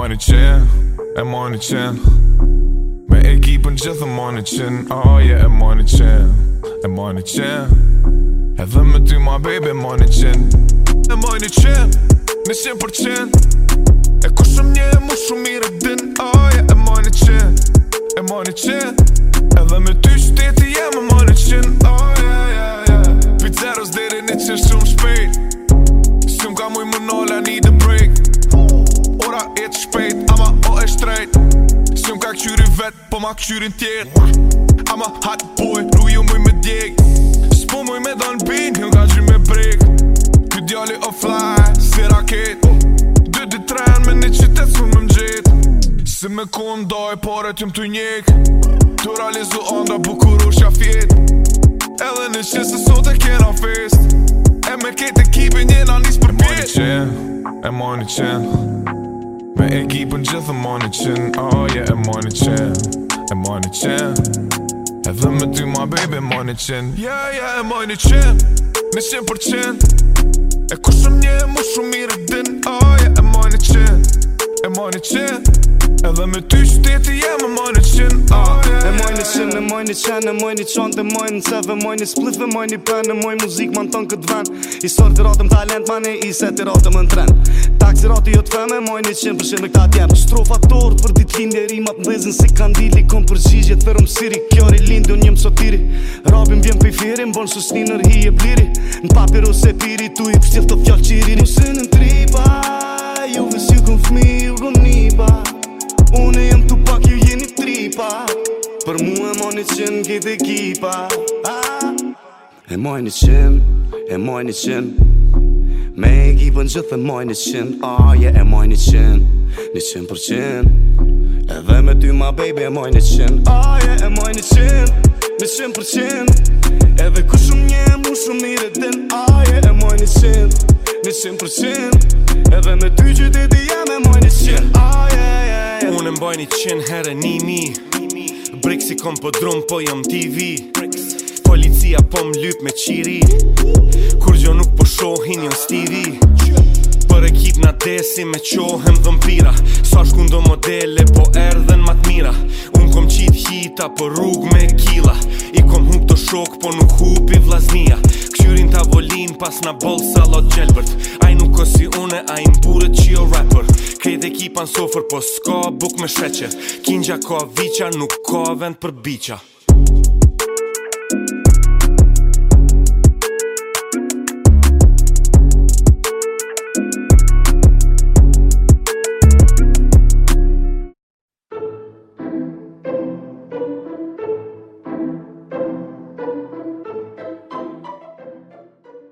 marrë në qenë E marrë në qenë Me ekipën gjithë e marrë në qenë Oh yeah, e marrë në qenë E marrë në qenë Edhe me ty ma baby, e marrë në qenë E marrë në qenë Në qenë për qenë E ku shumë një e mu shumë mirë e din Oh yeah, e marrë në qenë E marrë në qenë Edhe me ty shteti jem e marrë në qenë Oh yeah, yeah, yeah Pizzeros deri në qenë shumë shpejt Shumë ka muj më nola, need a break vet po ma këshyrin I'm a hot boy, ru ju muj me djek Spo muj me dan bin, një nga gjy me brek Kjo djali o fly, si raket Dë dë tren me një qytet sun me mgjet Si me ku ndoj, pare t'jum t'u njek Tu realizu onda bukur shafjet qa fjet Edhe në qësë sot e kena fest E me ketë ekipin njena njës për pjet E moj një qenë, e moj një qenë Me ekipën gjithë e mani qenë Oh yeah, e mani qenë E mani qenë dhe me ty ma baby e mani qenë Yeah, yeah, e mani qenë Në qenë për qenë E kushëm një e mu shumë mirë din Oh yeah, e mani qenë E mani qenë Edhe me ty shteti jem e mojnë qin E mojnë qin, e mojnë qen, e mojnë qon, e mojnë në cev, e mojnë splif, e i pen, e mojnë muzik ma në tonë këtë vend I sërë të ratëm talent, ma ne i se të ratëm në tren Taksi ratë i jo të fem, e mojnë qin, përshin me këta tjem Strofa torët për ditë lindë e rimat në bezin si kandili Kom përgjigje të verëm siri, kjori lindë, unë jem sotiri Rabin vjen pëj firin, bon i pështjel të fjallë Për mu e moj një qënë gjith ah! e kipa E moj një qënë, e moj një qënë Me e kipën që moj një A oh, yeah, e moj një qënë, një qënë për qënë E me ty ma baby e moj një qënë A oh, e moj një qënë, një për ku shumë një mu shumë mire A oh, yeah, e moj një qënë, një qënë për me ty që ti jam e moj një qënë e mboj e yeah. e e brick si kom po drum po jam TV Policia po më lyp me qiri Kur gjo nuk po shohin jam stivi Për ekip na desi me qohem dhëmpira Sa shku ndo modele po erdhen mat mira Unë kom qit hita po rrug me kila I kom hup të shok po nuk hupi vlaznia Këqyrin tavolin pas na bol salot gjelbërt Ko si une a i mbure qi o rapper Krejt e kipan sofer po s'ka buk me shreqe Kinja ka vicha nuk ka vend për